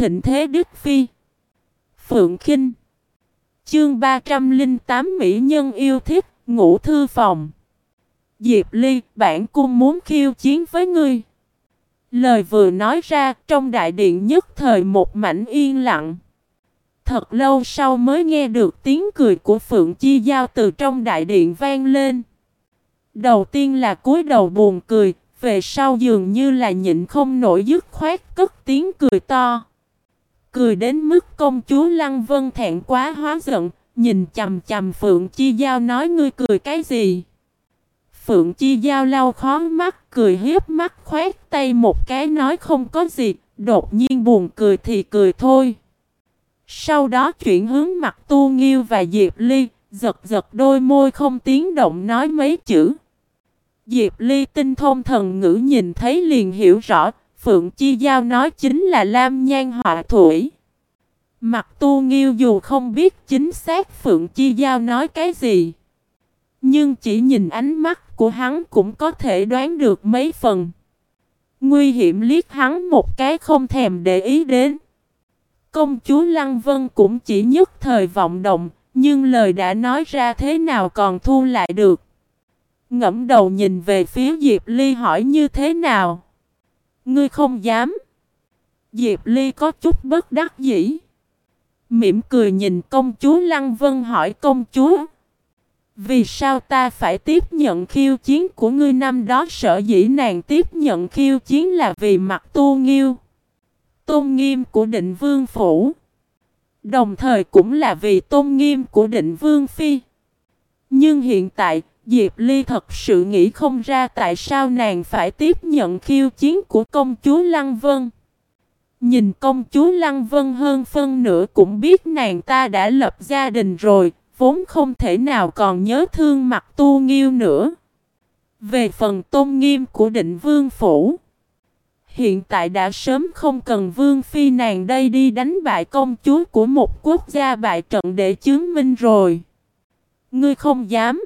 thịnh thế Đức Phi. Phượng Kinh. Chương 308 Mỹ Nhân yêu thích, ngũ thư phòng. Diệp Ly, bản cung muốn khiêu chiến với ngươi. Lời vừa nói ra, trong đại điện nhất thời một mảnh yên lặng. Thật lâu sau mới nghe được tiếng cười của Phượng Chi Giao từ trong đại điện vang lên. Đầu tiên là cúi đầu buồn cười, về sau dường như là nhịn không nổi dứt khoát cất tiếng cười to. Cười đến mức công chúa Lăng Vân thẹn quá hóa giận, nhìn chầm chầm Phượng Chi Giao nói ngươi cười cái gì? Phượng Chi Giao lau khó mắt, cười hiếp mắt khoét tay một cái nói không có gì, đột nhiên buồn cười thì cười thôi. Sau đó chuyển hướng mặt Tu Nghiêu và Diệp Ly, giật giật đôi môi không tiếng động nói mấy chữ. Diệp Ly tinh thông thần ngữ nhìn thấy liền hiểu rõ, Phượng Chi Giao nói chính là Lam Nhan họa thủy. Mặt tu nghiêu dù không biết chính xác Phượng Chi Giao nói cái gì. Nhưng chỉ nhìn ánh mắt của hắn cũng có thể đoán được mấy phần. Nguy hiểm liếc hắn một cái không thèm để ý đến. Công chúa Lăng Vân cũng chỉ nhất thời vọng động, nhưng lời đã nói ra thế nào còn thu lại được. Ngẫm đầu nhìn về phía Diệp Ly hỏi như thế nào. Ngươi không dám. Diệp Ly có chút bất đắc dĩ. Mỉm cười nhìn công chúa Lăng Vân hỏi công chúa. Vì sao ta phải tiếp nhận khiêu chiến của ngươi năm đó sở dĩ nàng tiếp nhận khiêu chiến là vì mặt tu nghiêu. Tôn nghiêm của định vương phủ. Đồng thời cũng là vì tôn nghiêm của định vương phi. Nhưng hiện tại, Diệp Ly thật sự nghĩ không ra tại sao nàng phải tiếp nhận khiêu chiến của công chúa Lăng Vân. Nhìn công chúa Lăng Vân hơn phân nửa cũng biết nàng ta đã lập gia đình rồi, vốn không thể nào còn nhớ thương mặt tu nghiêu nữa. Về phần tôn nghiêm của định vương phủ, hiện tại đã sớm không cần vương phi nàng đây đi đánh bại công chúa của một quốc gia bại trận để chứng minh rồi. Ngươi không dám.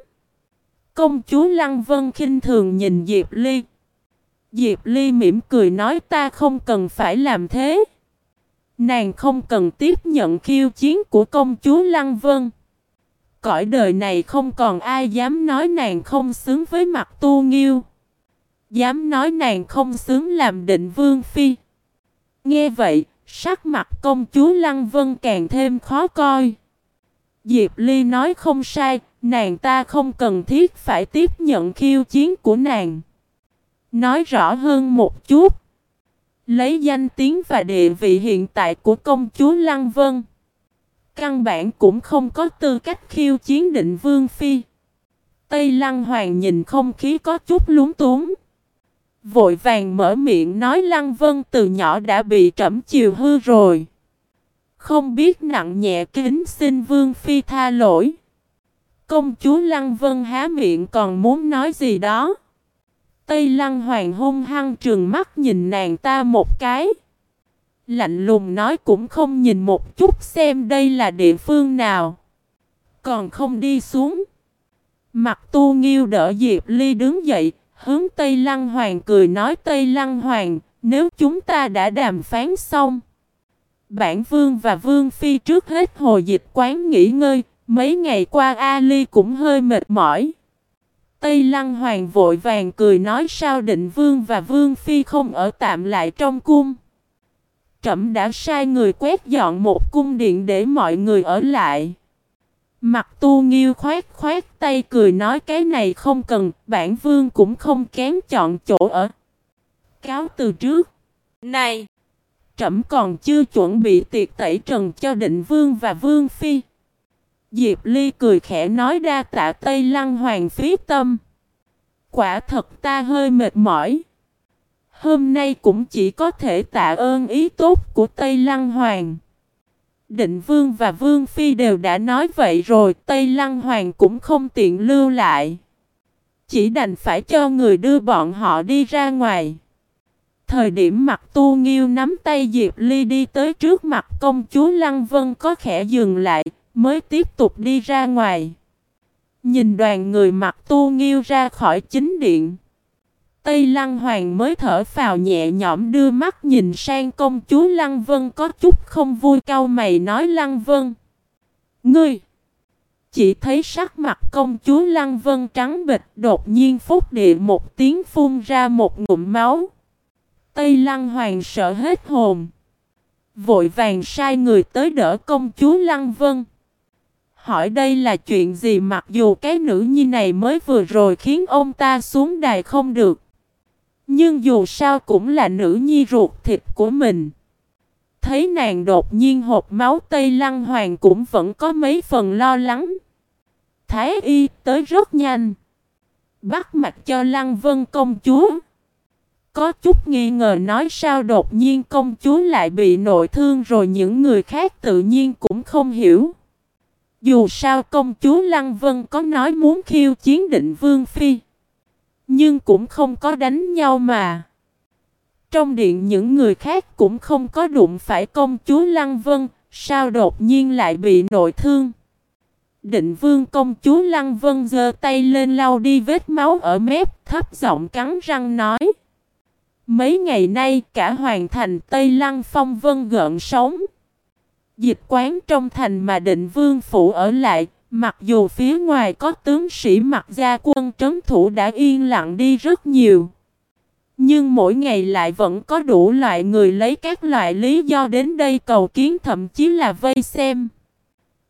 Công chúa Lăng Vân khinh thường nhìn Diệp Ly. Diệp Ly mỉm cười nói ta không cần phải làm thế. Nàng không cần tiếp nhận khiêu chiến của công chúa Lăng Vân. Cõi đời này không còn ai dám nói nàng không xứng với mặt tu nghiêu. Dám nói nàng không xứng làm định vương phi. Nghe vậy, sắc mặt công chúa Lăng Vân càng thêm khó coi. Diệp Ly nói không sai, nàng ta không cần thiết phải tiếp nhận khiêu chiến của nàng. Nói rõ hơn một chút. Lấy danh tiếng và địa vị hiện tại của công chúa Lăng Vân. Căn bản cũng không có tư cách khiêu chiến định Vương Phi. Tây Lăng Hoàng nhìn không khí có chút lúng túng. Vội vàng mở miệng nói Lăng Vân từ nhỏ đã bị trẫm chiều hư rồi. Không biết nặng nhẹ kính xin Vương Phi tha lỗi. Công chúa Lăng Vân há miệng còn muốn nói gì đó. Tây Lăng Hoàng hung hăng trường mắt nhìn nàng ta một cái. Lạnh lùng nói cũng không nhìn một chút xem đây là địa phương nào. Còn không đi xuống. Mặt tu nghiêu đỡ Diệp Ly đứng dậy, hướng Tây Lăng Hoàng cười nói Tây Lăng Hoàng, nếu chúng ta đã đàm phán xong. Bản vương và vương phi trước hết hồi dịch quán nghỉ ngơi, mấy ngày qua Ali cũng hơi mệt mỏi. Tây Lăng Hoàng vội vàng cười nói sao định vương và vương phi không ở tạm lại trong cung. Trẩm đã sai người quét dọn một cung điện để mọi người ở lại. Mặt tu nghiêu khoát khoát tay cười nói cái này không cần, bản vương cũng không kém chọn chỗ ở. Cáo từ trước. Này! Trẫm còn chưa chuẩn bị tiệc tẩy trần cho định vương và vương phi. Diệp Ly cười khẽ nói ra tạ Tây Lăng Hoàng phí tâm. Quả thật ta hơi mệt mỏi. Hôm nay cũng chỉ có thể tạ ơn ý tốt của Tây Lăng Hoàng. Định Vương và Vương Phi đều đã nói vậy rồi, Tây Lăng Hoàng cũng không tiện lưu lại. Chỉ đành phải cho người đưa bọn họ đi ra ngoài. Thời điểm mặt tu nghiêu nắm tay Diệp Ly đi tới trước mặt công chúa Lăng Vân có khẽ dừng lại, mới tiếp tục đi ra ngoài. Nhìn đoàn người mặc tu nghiêu ra khỏi chính điện. Tây Lăng Hoàng mới thở phào nhẹ nhõm đưa mắt nhìn sang công chúa Lăng Vân có chút không vui cau mày nói Lăng Vân. Ngươi! Chỉ thấy sắc mặt công chúa Lăng Vân trắng bịch đột nhiên phúc địa một tiếng phun ra một ngụm máu. Tây Lăng Hoàng sợ hết hồn. Vội vàng sai người tới đỡ công chúa Lăng Vân. Hỏi đây là chuyện gì mặc dù cái nữ nhi này mới vừa rồi khiến ông ta xuống đài không được. Nhưng dù sao cũng là nữ nhi ruột thịt của mình. Thấy nàng đột nhiên hộp máu Tây Lăng Hoàng cũng vẫn có mấy phần lo lắng. Thái y tới rất nhanh. Bắt mặt cho Lăng Vân công chúa. Có chút nghi ngờ nói sao đột nhiên công chúa lại bị nội thương rồi những người khác tự nhiên cũng không hiểu. Dù sao công chúa Lăng Vân có nói muốn khiêu chiến định Vương Phi. Nhưng cũng không có đánh nhau mà. Trong điện những người khác cũng không có đụng phải công chúa Lăng Vân, sao đột nhiên lại bị nội thương. Định vương công chúa Lăng Vân giơ tay lên lau đi vết máu ở mép, thấp giọng cắn răng nói. Mấy ngày nay cả hoàng thành Tây Lăng phong vân gợn sóng. Dịch quán trong thành mà định vương phủ ở lại, mặc dù phía ngoài có tướng sĩ mặc gia quân trấn thủ đã yên lặng đi rất nhiều. Nhưng mỗi ngày lại vẫn có đủ loại người lấy các loại lý do đến đây cầu kiến thậm chí là vây xem.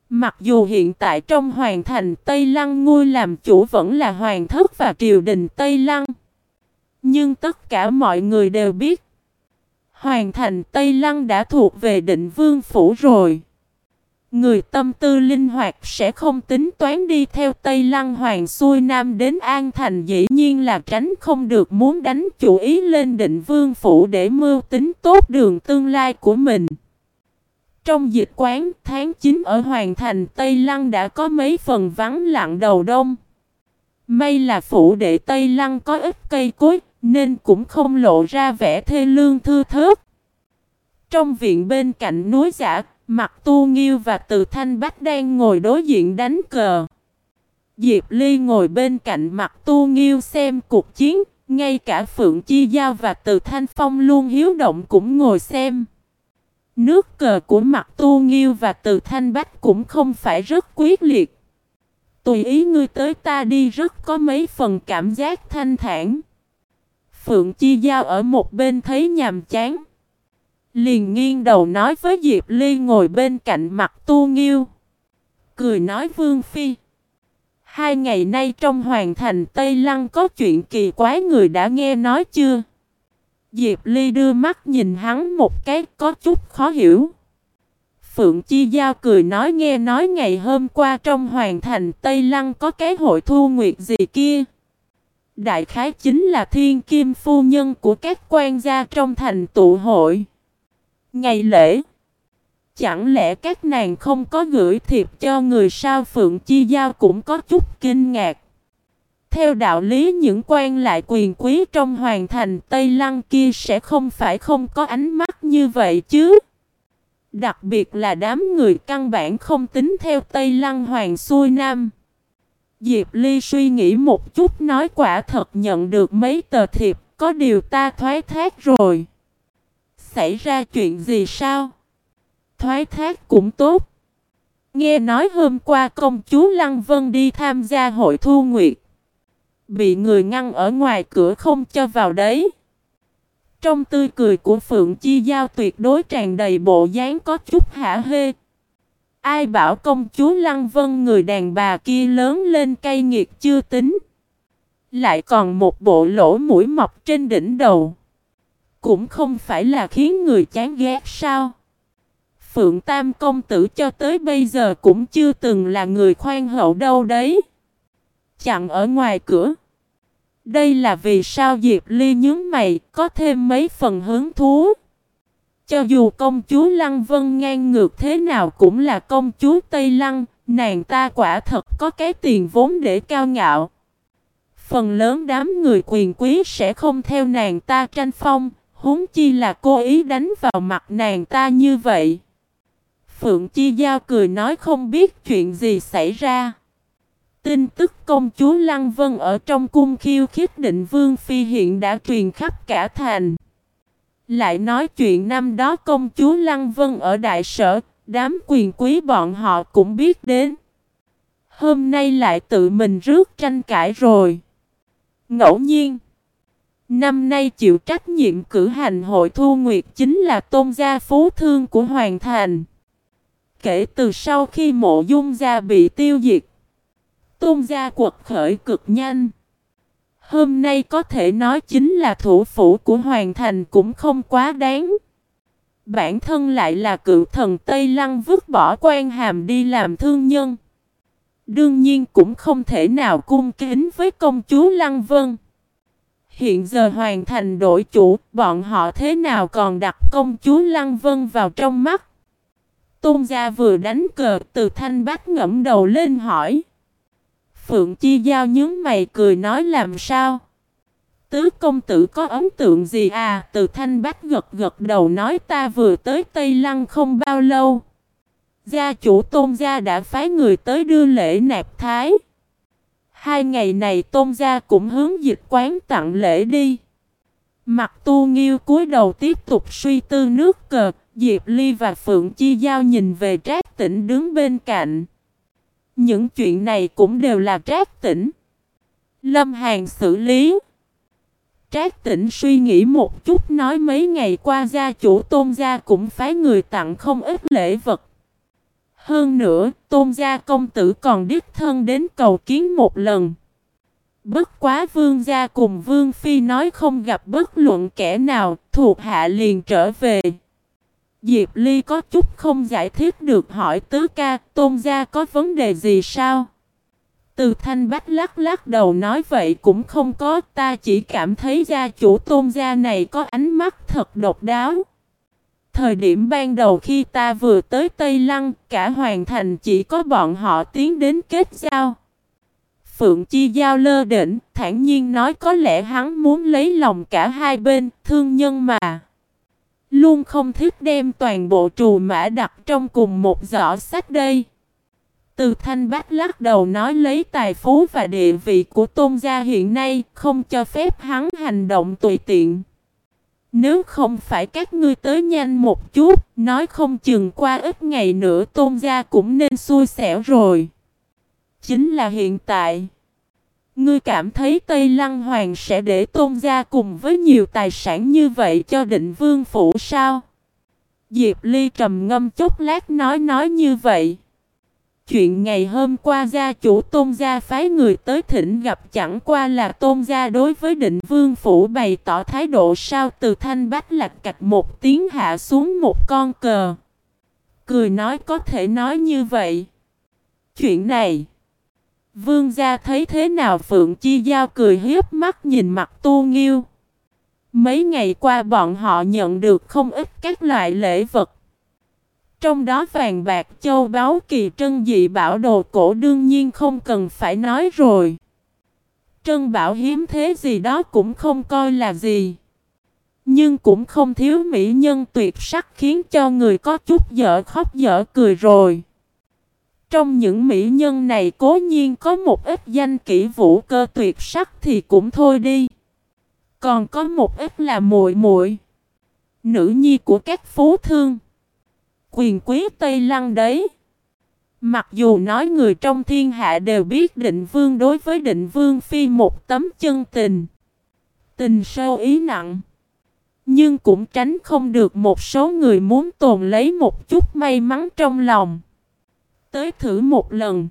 Mặc dù hiện tại trong hoàng thành Tây Lăng ngôi làm chủ vẫn là hoàng thất và triều đình Tây Lăng. Nhưng tất cả mọi người đều biết Hoàng thành Tây Lăng đã thuộc về định vương phủ rồi. Người tâm tư linh hoạt sẽ không tính toán đi theo Tây Lăng Hoàng xuôi Nam đến An Thành dĩ nhiên là tránh không được muốn đánh chủ ý lên định vương phủ để mưu tính tốt đường tương lai của mình. Trong dịch quán tháng 9 ở Hoàng Thành Tây Lăng đã có mấy phần vắng lặng đầu đông. May là phủ đệ Tây Lăng có ít cây cối, nên cũng không lộ ra vẻ thê lương thư thớt. Trong viện bên cạnh núi giả, mặt tu nghiêu và từ thanh bách đang ngồi đối diện đánh cờ. Diệp Ly ngồi bên cạnh mặt tu nghiêu xem cuộc chiến, ngay cả Phượng Chi Giao và từ thanh phong luôn hiếu động cũng ngồi xem. Nước cờ của mặt tu nghiêu và từ thanh bách cũng không phải rất quyết liệt. Tùy ý ngươi tới ta đi rất có mấy phần cảm giác thanh thản. Phượng Chi Giao ở một bên thấy nhàm chán. Liền nghiêng đầu nói với Diệp Ly ngồi bên cạnh mặt tu nghiêu. Cười nói Vương Phi. Hai ngày nay trong hoàng thành Tây Lăng có chuyện kỳ quái người đã nghe nói chưa? Diệp Ly đưa mắt nhìn hắn một cái, có chút khó hiểu. Phượng Chi Giao cười nói nghe nói ngày hôm qua trong hoàng thành Tây Lăng có cái hội thu nguyệt gì kia. Đại khái chính là thiên kim phu nhân của các quan gia trong thành tụ hội. Ngày lễ. Chẳng lẽ các nàng không có gửi thiệp cho người sao Phượng Chi Giao cũng có chút kinh ngạc. Theo đạo lý, những quan lại quyền quý trong hoàng thành Tây Lăng kia sẽ không phải không có ánh mắt như vậy chứ. Đặc biệt là đám người căn bản không tính theo Tây Lăng Hoàng xuôi Nam. Diệp Ly suy nghĩ một chút nói quả thật nhận được mấy tờ thiệp, có điều ta thoái thác rồi. Xảy ra chuyện gì sao? Thoái thác cũng tốt. Nghe nói hôm qua công chúa Lăng Vân đi tham gia hội thu nguyệt. Bị người ngăn ở ngoài cửa không cho vào đấy. Trong tươi cười của Phượng Chi Giao tuyệt đối tràn đầy bộ dáng có chút hả hê. Ai bảo công chúa Lăng Vân người đàn bà kia lớn lên cay nghiệt chưa tính. Lại còn một bộ lỗ mũi mọc trên đỉnh đầu. Cũng không phải là khiến người chán ghét sao. Phượng Tam công tử cho tới bây giờ cũng chưa từng là người khoan hậu đâu đấy. Chặn ở ngoài cửa. Đây là vì sao Diệp Ly nhướng mày, có thêm mấy phần hứng thú. Cho dù công chúa Lăng Vân ngang ngược thế nào cũng là công chúa Tây Lăng, nàng ta quả thật có cái tiền vốn để cao ngạo. Phần lớn đám người quyền quý sẽ không theo nàng ta tranh phong, huống chi là cố ý đánh vào mặt nàng ta như vậy. Phượng Chi Giao cười nói không biết chuyện gì xảy ra. Tin tức công chúa Lăng Vân ở trong cung khiêu khích định vương phi hiện đã truyền khắp cả thành. Lại nói chuyện năm đó công chúa Lăng Vân ở đại sở, đám quyền quý bọn họ cũng biết đến. Hôm nay lại tự mình rước tranh cãi rồi. Ngẫu nhiên, năm nay chịu trách nhiệm cử hành hội thu nguyệt chính là tôn gia phú thương của Hoàng Thành. Kể từ sau khi mộ dung gia bị tiêu diệt, tôn gia quật khởi cực nhanh. Hôm nay có thể nói chính là thủ phủ của Hoàng Thành cũng không quá đáng. Bản thân lại là cựu thần Tây Lăng vứt bỏ quan hàm đi làm thương nhân. Đương nhiên cũng không thể nào cung kính với công chúa Lăng Vân. Hiện giờ hoàn thành đổi chủ, bọn họ thế nào còn đặt công chúa Lăng Vân vào trong mắt. Tôn gia vừa đánh cờ, từ thanh bát ngẫm đầu lên hỏi. Phượng Chi Giao nhướng mày cười nói làm sao? Tứ công tử có ấn tượng gì à? Từ thanh bách gật gật đầu nói ta vừa tới Tây Lăng không bao lâu. Gia chủ tôn gia đã phái người tới đưa lễ nạp thái. Hai ngày này tôn gia cũng hướng dịch quán tặng lễ đi. Mặt tu nghiêu cúi đầu tiếp tục suy tư nước cờ, Diệp Ly và Phượng Chi Giao nhìn về trác tỉnh đứng bên cạnh. Những chuyện này cũng đều là trác tỉnh. Lâm Hàn xử lý. Trác tỉnh suy nghĩ một chút nói mấy ngày qua gia chủ tôn gia cũng phái người tặng không ít lễ vật. Hơn nữa, tôn gia công tử còn đích thân đến cầu kiến một lần. Bất quá vương gia cùng vương phi nói không gặp bất luận kẻ nào, thuộc hạ liền trở về. Diệp Ly có chút không giải thích được hỏi tứ ca, tôn gia có vấn đề gì sao? Từ thanh bách lắc lắc đầu nói vậy cũng không có, ta chỉ cảm thấy gia chủ tôn gia này có ánh mắt thật độc đáo. Thời điểm ban đầu khi ta vừa tới Tây Lăng, cả hoàn thành chỉ có bọn họ tiến đến kết giao. Phượng Chi Giao lơ đỉnh, thản nhiên nói có lẽ hắn muốn lấy lòng cả hai bên, thương nhân mà. Luôn không thích đem toàn bộ trù mã đặt trong cùng một giỏ sách đây. Từ thanh bát lắc đầu nói lấy tài phú và địa vị của tôn gia hiện nay không cho phép hắn hành động tùy tiện. Nếu không phải các ngươi tới nhanh một chút, nói không chừng qua ít ngày nữa tôn gia cũng nên xui xẻo rồi. Chính là hiện tại. Ngươi cảm thấy Tây Lăng Hoàng sẽ để tôn gia cùng với nhiều tài sản như vậy cho định vương phủ sao? Diệp Ly trầm ngâm chốc lát nói nói như vậy. Chuyện ngày hôm qua gia chủ tôn gia phái người tới thỉnh gặp chẳng qua là tôn gia đối với định vương phủ bày tỏ thái độ sao từ thanh bách lạc cạch một tiếng hạ xuống một con cờ. Cười nói có thể nói như vậy. Chuyện này. Vương gia thấy thế nào Phượng Chi Giao cười hiếp mắt nhìn mặt tu nghiêu. Mấy ngày qua bọn họ nhận được không ít các loại lễ vật. Trong đó vàng bạc, châu báu, kỳ trân, dị bảo đồ cổ đương nhiên không cần phải nói rồi. Trân bảo hiếm thế gì đó cũng không coi là gì. Nhưng cũng không thiếu mỹ nhân tuyệt sắc khiến cho người có chút dở khóc dở cười rồi. Trong những mỹ nhân này cố nhiên có một ít danh kỹ vũ cơ tuyệt sắc thì cũng thôi đi. Còn có một ít là muội muội, nữ nhi của các phú thương quyền quý Tây Lăng đấy. Mặc dù nói người trong thiên hạ đều biết định vương đối với định vương phi một tấm chân tình. Tình sâu ý nặng. Nhưng cũng tránh không được một số người muốn tồn lấy một chút may mắn trong lòng. Tới thử một lần.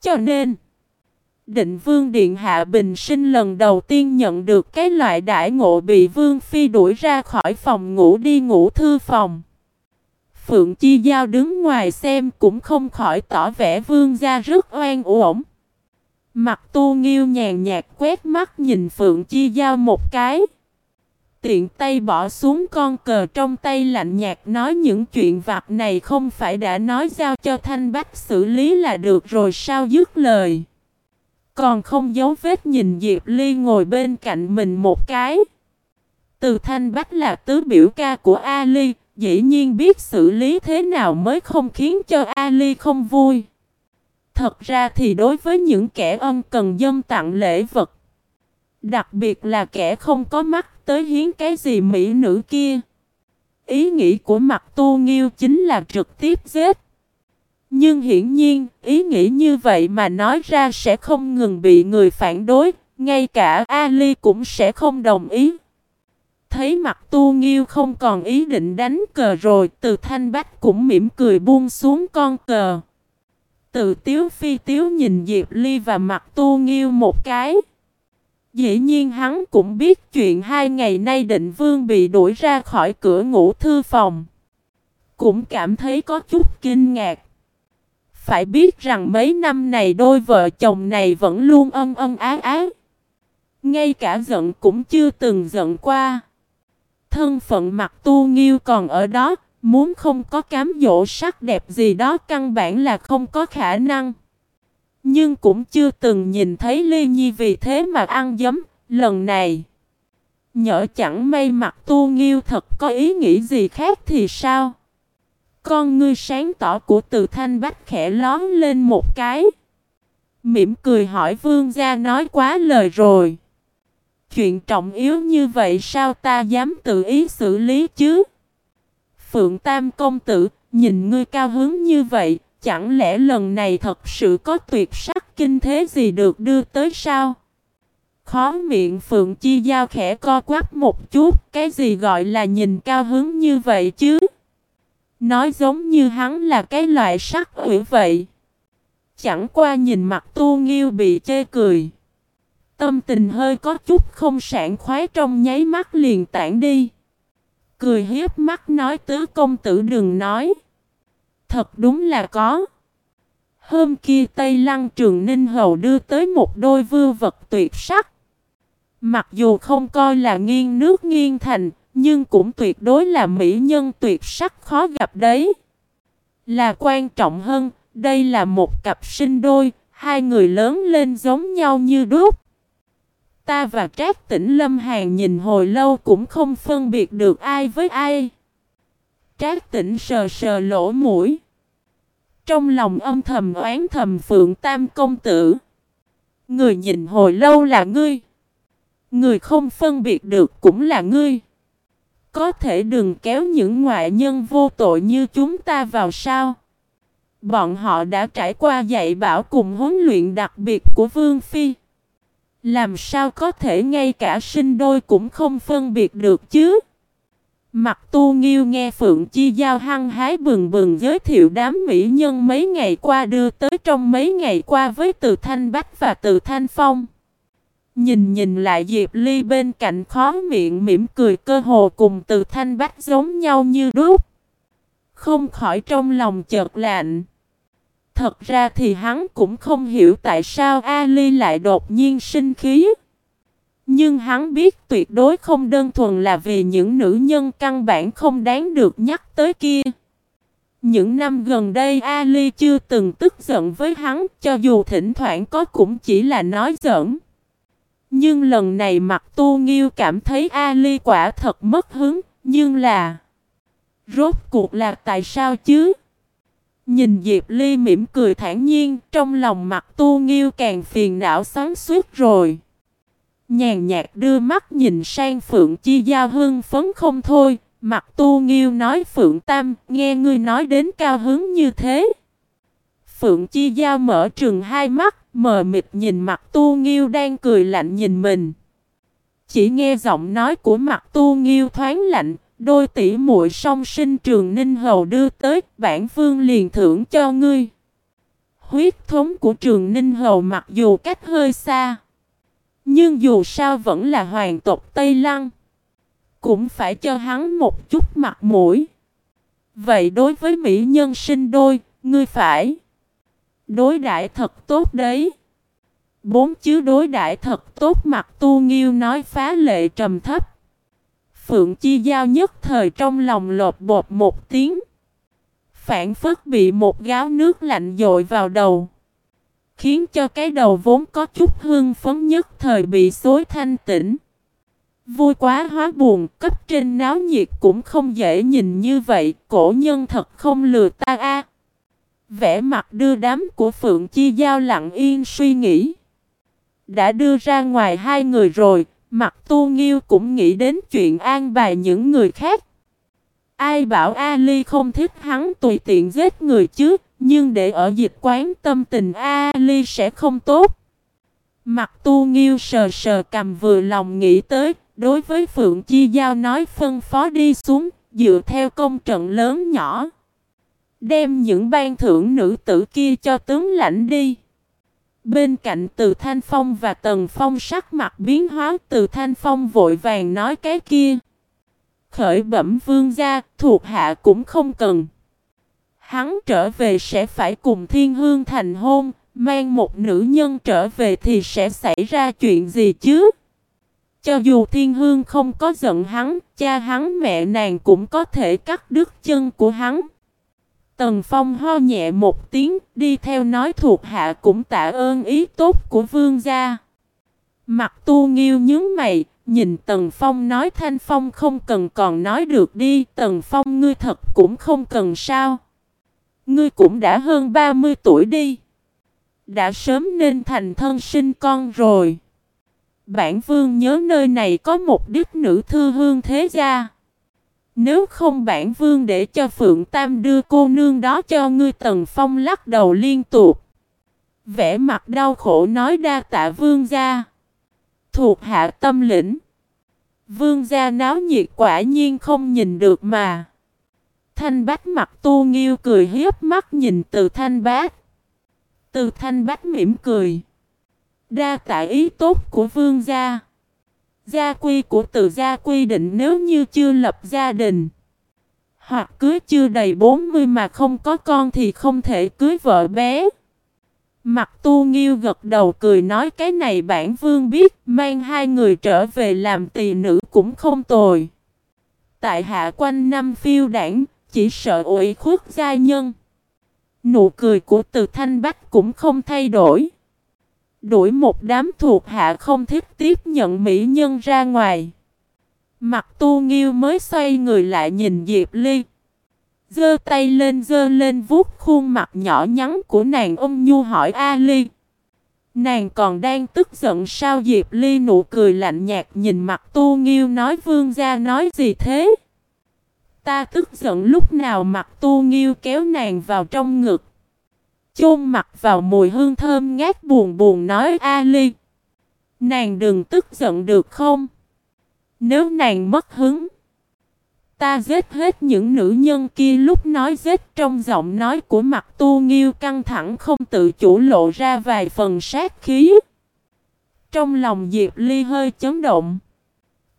Cho nên, định vương điện hạ bình sinh lần đầu tiên nhận được cái loại đại ngộ bị vương phi đuổi ra khỏi phòng ngủ đi ngủ thư phòng. Phượng Chi Giao đứng ngoài xem cũng không khỏi tỏ vẻ vương gia rất oan uổng. Mặt tu nghiêu nhàn nhạt quét mắt nhìn Phượng Chi Giao một cái. Tiện tay bỏ xuống con cờ trong tay lạnh nhạt nói những chuyện vặt này không phải đã nói giao cho Thanh Bách xử lý là được rồi sao dứt lời. Còn không giấu vết nhìn Diệp Ly ngồi bên cạnh mình một cái. Từ Thanh Bách là tứ biểu ca của Ali, Dĩ nhiên biết xử lý thế nào mới không khiến cho Ali không vui. Thật ra thì đối với những kẻ ân cần dâm tặng lễ vật, đặc biệt là kẻ không có mắt tới hiến cái gì mỹ nữ kia, ý nghĩ của mặt tu nghiêu chính là trực tiếp giết. Nhưng hiển nhiên, ý nghĩ như vậy mà nói ra sẽ không ngừng bị người phản đối, ngay cả Ali cũng sẽ không đồng ý. Thấy mặt tu nghiêu không còn ý định đánh cờ rồi, từ thanh bách cũng mỉm cười buông xuống con cờ. Từ tiếu phi tiếu nhìn Diệp Ly và mặt tu nghiêu một cái. Dĩ nhiên hắn cũng biết chuyện hai ngày nay định vương bị đuổi ra khỏi cửa ngủ thư phòng. Cũng cảm thấy có chút kinh ngạc. Phải biết rằng mấy năm này đôi vợ chồng này vẫn luôn ân ân ái ái. Ngay cả giận cũng chưa từng giận qua. Thân phận mặt tu nghiêu còn ở đó, muốn không có cám dỗ sắc đẹp gì đó căn bản là không có khả năng. Nhưng cũng chưa từng nhìn thấy Ly Nhi vì thế mà ăn giấm, lần này. Nhỡ chẳng may mặt tu nghiêu thật có ý nghĩ gì khác thì sao? Con ngươi sáng tỏ của từ thanh bách khẽ lón lên một cái. Mỉm cười hỏi vương gia nói quá lời rồi. Chuyện trọng yếu như vậy sao ta dám tự ý xử lý chứ? Phượng Tam công tử, nhìn ngươi cao hứng như vậy, chẳng lẽ lần này thật sự có tuyệt sắc kinh thế gì được đưa tới sao? Khó miệng Phượng Chi Giao khẽ co quắp một chút, cái gì gọi là nhìn cao hứng như vậy chứ? Nói giống như hắn là cái loại sắc ủy vậy. Chẳng qua nhìn mặt tu nghiêu bị chê cười. Tâm tình hơi có chút không sảng khoái trong nháy mắt liền tản đi. Cười hiếp mắt nói tứ công tử đừng nói. Thật đúng là có. Hôm kia Tây Lăng Trường Ninh Hầu đưa tới một đôi vư vật tuyệt sắc. Mặc dù không coi là nghiêng nước nghiêng thành, nhưng cũng tuyệt đối là mỹ nhân tuyệt sắc khó gặp đấy. Là quan trọng hơn, đây là một cặp sinh đôi, hai người lớn lên giống nhau như đúc. Ta và Trác Tĩnh Lâm Hàn nhìn hồi lâu cũng không phân biệt được ai với ai. Trác tỉnh sờ sờ lỗ mũi. Trong lòng âm thầm oán thầm Phượng Tam công tử. Người nhìn hồi lâu là ngươi. Người không phân biệt được cũng là ngươi. Có thể đừng kéo những ngoại nhân vô tội như chúng ta vào sao. Bọn họ đã trải qua dạy bảo cùng huấn luyện đặc biệt của Vương Phi. Làm sao có thể ngay cả sinh đôi cũng không phân biệt được chứ? Mặt tu nghiêu nghe Phượng Chi Giao hăng hái bừng bừng giới thiệu đám mỹ nhân mấy ngày qua đưa tới trong mấy ngày qua với từ Thanh Bách và từ Thanh Phong. Nhìn nhìn lại Diệp Ly bên cạnh khó miệng mỉm cười cơ hồ cùng từ Thanh Bách giống nhau như đúc. Không khỏi trong lòng chợt lạnh. Thật ra thì hắn cũng không hiểu tại sao Ali lại đột nhiên sinh khí. Nhưng hắn biết tuyệt đối không đơn thuần là vì những nữ nhân căn bản không đáng được nhắc tới kia. Những năm gần đây Ali chưa từng tức giận với hắn cho dù thỉnh thoảng có cũng chỉ là nói giỡn. Nhưng lần này mặt tu nghiêu cảm thấy Ali quả thật mất hứng, nhưng là... Rốt cuộc là tại sao chứ? Nhìn Diệp Ly mỉm cười thản nhiên, trong lòng mặt tu nghiêu càng phiền não xoắn suốt rồi. Nhàn nhạt đưa mắt nhìn sang Phượng Chi Giao hưng phấn không thôi, mặt tu nghiêu nói Phượng Tam, nghe ngươi nói đến cao hứng như thế. Phượng Chi Giao mở trừng hai mắt, mờ mịt nhìn mặt tu nghiêu đang cười lạnh nhìn mình. Chỉ nghe giọng nói của mặt tu nghiêu thoáng lạnh, Đôi tỷ muội song sinh trường Ninh Hầu đưa tới, bản vương liền thưởng cho ngươi. Huyết thống của trường Ninh Hầu mặc dù cách hơi xa, nhưng dù sao vẫn là hoàng tộc Tây Lăng. Cũng phải cho hắn một chút mặt mũi. Vậy đối với mỹ nhân sinh đôi, ngươi phải đối đãi thật tốt đấy. Bốn chữ đối đãi thật tốt mặt tu nghiêu nói phá lệ trầm thấp. Phượng Chi Giao nhất thời trong lòng lột bột một tiếng. Phản phất bị một gáo nước lạnh dội vào đầu. Khiến cho cái đầu vốn có chút hương phấn nhất thời bị xối thanh tĩnh. Vui quá hóa buồn, cấp trên náo nhiệt cũng không dễ nhìn như vậy, cổ nhân thật không lừa ta a. Vẻ mặt đưa đám của Phượng Chi Giao lặng yên suy nghĩ. Đã đưa ra ngoài hai người rồi, mặt tu nghiêu cũng nghĩ đến chuyện an bài những người khác. Ai bảo Ali không thích hắn tùy tiện giết người chứ, nhưng để ở dịch quán tâm tình Ali sẽ không tốt. Mặt tu nghiêu sờ sờ cầm vừa lòng nghĩ tới, đối với Phượng Chi Giao nói phân phó đi xuống, dựa theo công trận lớn nhỏ. Đem những ban thưởng nữ tử kia cho tướng lãnh đi. Bên cạnh từ Thanh Phong và Tần Phong sắc mặt biến hóa từ Thanh Phong vội vàng nói cái kia. Khởi bẩm vương gia, thuộc hạ cũng không cần. Hắn trở về sẽ phải cùng thiên hương thành hôn, mang một nữ nhân trở về thì sẽ xảy ra chuyện gì chứ? Cho dù thiên hương không có giận hắn, cha hắn mẹ nàng cũng có thể cắt đứt chân của hắn. Tần Phong ho nhẹ một tiếng, đi theo nói thuộc hạ cũng tạ ơn ý tốt của vương gia. Mặt tu nghiêu nhướng mày, nhìn Tần Phong nói Thanh Phong không cần còn nói được đi, Tần Phong ngươi thật cũng không cần sao. Ngươi cũng đã hơn 30 tuổi đi. Đã sớm nên thành thân sinh con rồi. Bản vương nhớ nơi này có một đích nữ thư hương thế gia. Nếu không bản vương để cho Phượng Tam đưa cô nương đó cho ngươi Tần Phong lắc đầu liên tục. Vẽ mặt đau khổ nói đa tạ vương gia. Thuộc hạ tâm lĩnh. Vương gia náo nhiệt quả nhiên không nhìn được mà. Thanh bách mặt tu nghiêu cười hiếp mắt nhìn từ thanh bách. Từ thanh bách mỉm cười. Đa tạ ý tốt của vương gia. Gia quy của từ gia quy định nếu như chưa lập gia đình. Hoặc cưới chưa đầy 40 mà không có con thì không thể cưới vợ bé. Mặt tu nghiêu gật đầu cười nói cái này bản vương biết, mang hai người trở về làm tỳ nữ cũng không tồi. Tại hạ quanh năm phiêu đảng chỉ sợ ủy khuất gia nhân. Nụ cười của từ thanh bách cũng không thay đổi. Đuổi một đám thuộc hạ không thích tiếp nhận mỹ nhân ra ngoài. Mặt tu nghiêu mới xoay người lại nhìn Diệp Ly. Giơ tay lên, giơ lên vuốt khuôn mặt nhỏ nhắn của nàng ôm nhu hỏi A Ly. Nàng còn đang tức giận sao Diệp Ly nụ cười lạnh nhạt nhìn mặt tu nghiêu nói, vương gia nói gì thế? Ta tức giận lúc nào mặt tu nghiêu kéo nàng vào trong ngực. Chôn mặt vào mùi hương thơm ngát buồn buồn nói A Ly. Nàng đừng tức giận được không? Nếu nàng mất hứng. Ta giết hết những nữ nhân kia lúc nói giết trong giọng nói của mặt tu nghiêu căng thẳng không tự chủ lộ ra vài phần sát khí. Trong lòng Diệp Ly hơi chấn động.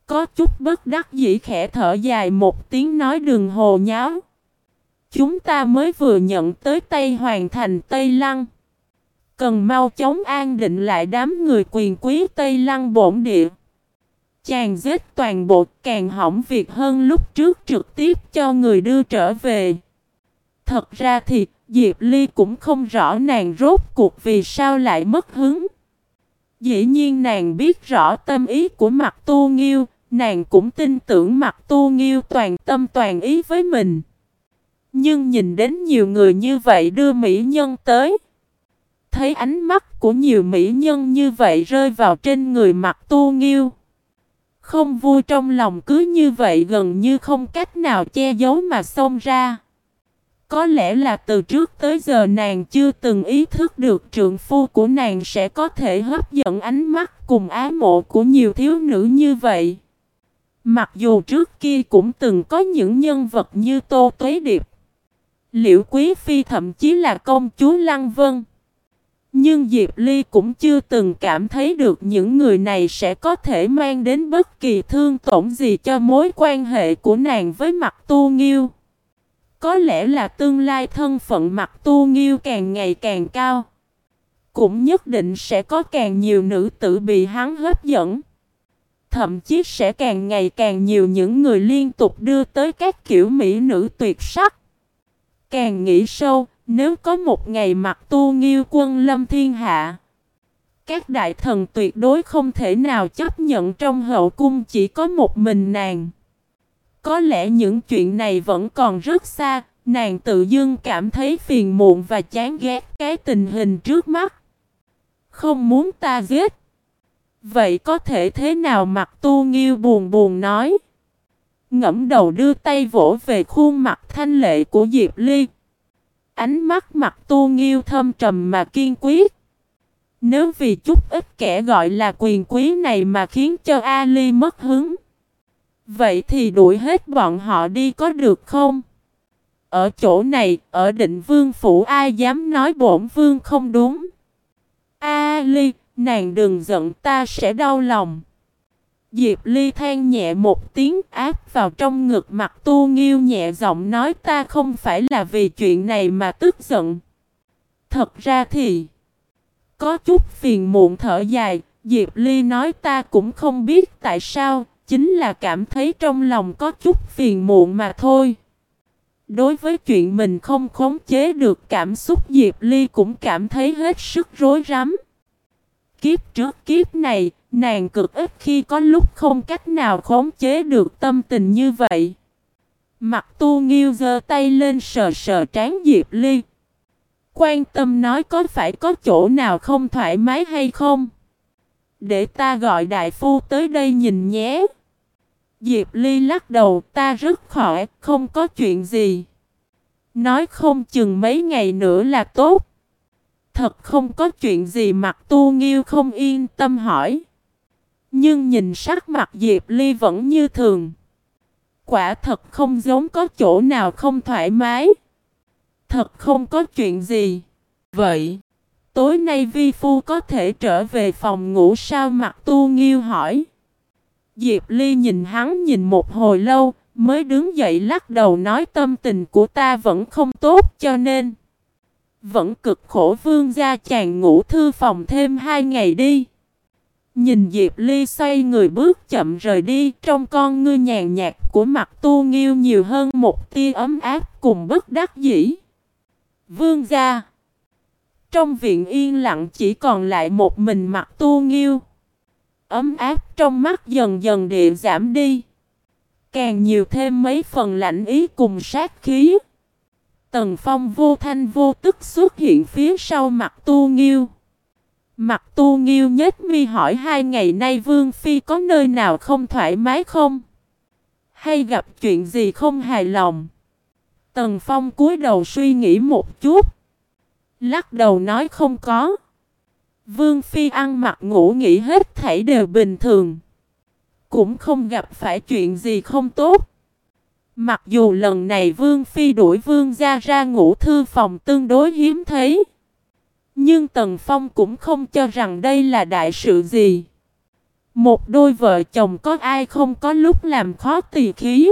Có chút bất đắc dĩ khẽ thở dài một tiếng nói đường hồ nháo. Chúng ta mới vừa nhận tới Tây Hoàng thành Tây Lăng. Cần mau chóng an định lại đám người quyền quý Tây Lăng bổn địa. Chàng giết toàn bộ càng hỏng việc hơn lúc trước trực tiếp cho người đưa trở về. Thật ra thì Diệp Ly cũng không rõ nàng rốt cuộc vì sao lại mất hứng. Dĩ nhiên nàng biết rõ tâm ý của mặt tu nghiêu, nàng cũng tin tưởng mặt tu nghiêu toàn tâm toàn ý với mình. Nhưng nhìn đến nhiều người như vậy đưa mỹ nhân tới. Thấy ánh mắt của nhiều mỹ nhân như vậy rơi vào trên người mặt tu nghiêu. Không vui trong lòng cứ như vậy gần như không cách nào che giấu mà xông ra. Có lẽ là từ trước tới giờ nàng chưa từng ý thức được trượng phu của nàng sẽ có thể hấp dẫn ánh mắt cùng ái mộ của nhiều thiếu nữ như vậy. Mặc dù trước kia cũng từng có những nhân vật như Tô Tuế Điệp, Liễu Quý Phi thậm chí là công chúa Lăng Vân. Nhưng Diệp Ly cũng chưa từng cảm thấy được những người này sẽ có thể mang đến bất kỳ thương tổn gì cho mối quan hệ của nàng với mặt tu nghiêu. Có lẽ là tương lai thân phận mặt tu nghiêu càng ngày càng cao. Cũng nhất định sẽ có càng nhiều nữ tử bị hắn hấp dẫn. Thậm chí sẽ càng ngày càng nhiều những người liên tục đưa tới các kiểu mỹ nữ tuyệt sắc. Càng nghĩ sâu, nếu có một ngày mặt tu nghiêu quân lâm thiên hạ, các đại thần tuyệt đối không thể nào chấp nhận trong hậu cung chỉ có một mình nàng. Có lẽ những chuyện này vẫn còn rất xa, Nàng tự dưng cảm thấy phiền muộn và chán ghét cái tình hình trước mắt. Không muốn ta giết. Vậy có thể thế nào mặt tu nghiêu buồn buồn nói. Ngẫm đầu đưa tay vỗ về khuôn mặt thanh lệ của Diệp Ly. Ánh mắt mặt tu nghiêu thâm trầm mà kiên quyết. Nếu vì chút ít kẻ gọi là quyền quý này mà khiến cho Ali mất hứng. Vậy thì đuổi hết bọn họ đi có được không? Ở chỗ này, ở định vương phủ ai dám nói bổn vương không đúng? Ali, nàng đừng giận ta sẽ đau lòng. Diệp Ly than nhẹ một tiếng áp vào trong ngực mặt tu nghiêu nhẹ giọng nói ta không phải là vì chuyện này mà tức giận. Thật ra thì có chút phiền muộn thở dài, Diệp Ly nói ta cũng không biết tại sao, chính là cảm thấy trong lòng có chút phiền muộn mà thôi. Đối với chuyện mình không khống chế được cảm xúc Diệp Ly cũng cảm thấy hết sức rối rắm. Kiếp trước kiếp này, nàng cực ít khi có lúc không cách nào khống chế được tâm tình như vậy. Mặt tu nghiêu giơ tay lên sờ sờ trán Diệp Ly. Quan tâm nói có phải có chỗ nào không thoải mái hay không? Để ta gọi đại phu tới đây nhìn nhé. Diệp Ly lắc đầu ta rất khỏe, không có chuyện gì. Nói không chừng mấy ngày nữa là tốt. Thật không có chuyện gì mặt tu nghiêu không yên tâm hỏi. Nhưng nhìn sắc mặt Diệp Ly vẫn như thường. Quả thật không giống có chỗ nào không thoải mái. Thật không có chuyện gì. Vậy, tối nay vi phu có thể trở về phòng ngủ sao mặt tu nghiêu hỏi. Diệp Ly nhìn hắn nhìn một hồi lâu, mới đứng dậy lắc đầu nói tâm tình của ta vẫn không tốt cho nên. Vẫn cực khổ vương gia chàng ngủ thư phòng thêm hai ngày đi. Nhìn Diệp Ly xoay người bước chậm rời đi, trong con ngươi nhàn nhạt của mặt tu nghiêu nhiều hơn một tia ấm áp cùng bất đắc dĩ. Vương gia, Trong viện yên lặng chỉ còn lại một mình mặt tu nghiêu. Ấm áp trong mắt dần dần địa giảm đi. Càng nhiều thêm mấy phần lạnh ý cùng sát khí. Tần Phong vô thanh vô tức xuất hiện phía sau mặt tu nghiêu. Mặt tu nghiêu nhếch mi hỏi hai ngày nay Vương Phi có nơi nào không thoải mái không? Hay gặp chuyện gì không hài lòng? Tần Phong cúi đầu suy nghĩ một chút. Lắc đầu nói không có. Vương Phi ăn mặc ngủ nghỉ hết thảy đều bình thường. Cũng không gặp phải chuyện gì không tốt. Mặc dù lần này Vương Phi đuổi Vương ra ra ngủ thư phòng tương đối hiếm thấy. Nhưng Tần Phong cũng không cho rằng đây là đại sự gì. Một đôi vợ chồng có ai không có lúc làm khó tỳ khí.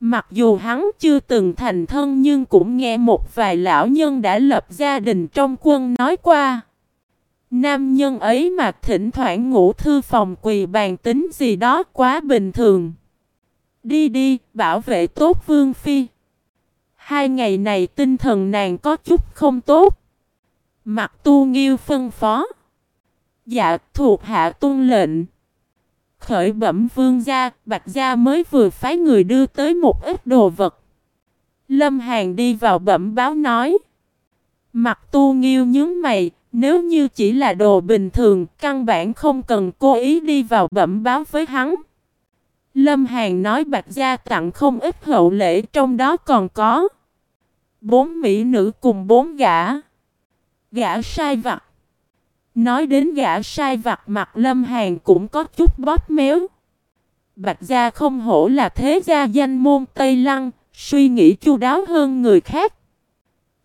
Mặc dù hắn chưa từng thành thân nhưng cũng nghe một vài lão nhân đã lập gia đình trong quân nói qua. Nam nhân ấy mà thỉnh thoảng ngủ thư phòng quỳ bàn tính gì đó quá bình thường. Đi đi, bảo vệ tốt Vương Phi. Hai ngày này tinh thần nàng có chút không tốt. Mặt tu nghiêu phân phó. Dạ thuộc hạ tuân lệnh. Khởi bẩm vương gia, bạch gia mới vừa phái người đưa tới một ít đồ vật. Lâm Hàn đi vào bẩm báo nói. Mặt tu nghiêu nhướng mày, nếu như chỉ là đồ bình thường, căn bản không cần cố ý đi vào bẩm báo với hắn. Lâm Hàn nói bạch gia tặng không ít hậu lễ trong đó còn có bốn mỹ nữ cùng bốn gã. Gã sai vặt. Nói đến gã sai vặt mặt Lâm Hàn cũng có chút bóp méo. Bạch gia không hổ là thế gia danh môn Tây Lăng, suy nghĩ chu đáo hơn người khác.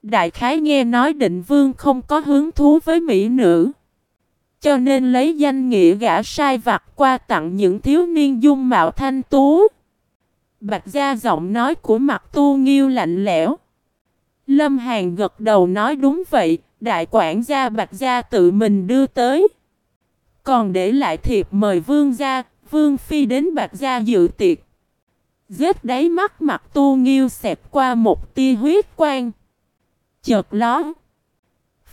Đại khái nghe nói định vương không có hứng thú với mỹ nữ. Cho nên lấy danh nghĩa gã sai vặt qua tặng những thiếu niên dung mạo thanh tú. Bạch gia giọng nói của mặt tu nghiêu lạnh lẽo. Lâm Hàn gật đầu nói đúng vậy, đại quản gia Bạch gia tự mình đưa tới. Còn để lại thiệp mời vương gia, vương phi đến Bạch gia dự tiệc. Giết đáy mắt mặt tu nghiêu xẹp qua một tia huyết quang. Chợt ló.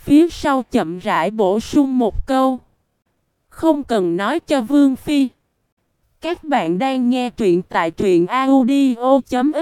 Phía sau chậm rãi bổ sung một câu. Không cần nói cho Vương Phi. Các bạn đang nghe truyện tại truyện audio.fif